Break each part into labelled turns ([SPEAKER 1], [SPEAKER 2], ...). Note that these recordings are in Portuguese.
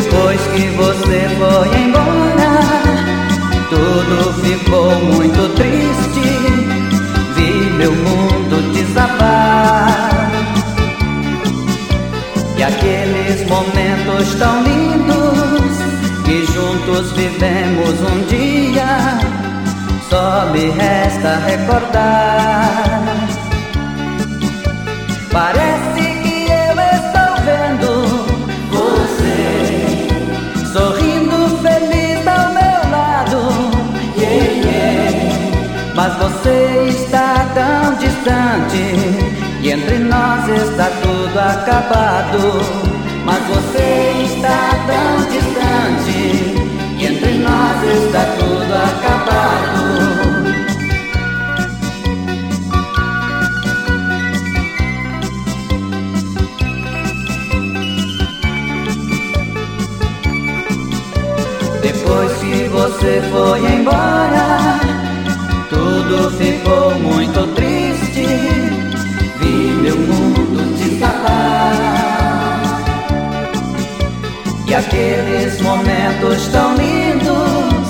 [SPEAKER 1] Depois que você foi embora, tudo ficou muito triste. Vi meu mundo desabar. E aqueles momentos tão lindos que juntos vivemos um dia, só me resta recordar. Mas você está tão distante e entre nós está tudo acabado. Mas você está tão distante e entre nós está tudo acabado. Depois que você foi embora, aqueles momentos tão lindos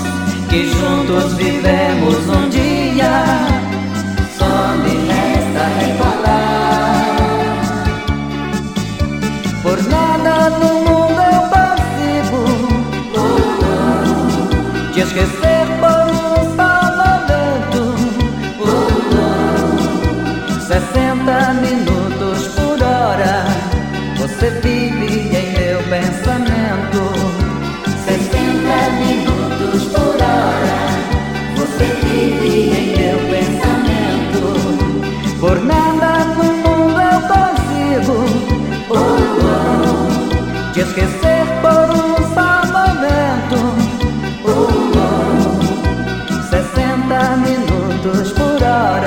[SPEAKER 1] que juntos vivemos um dia, só me resta recordar. Por nada no mundo eu consigo te esquecer Por nada no mundo eu consigo te esquecer por um só momento. 60 minutos por hora,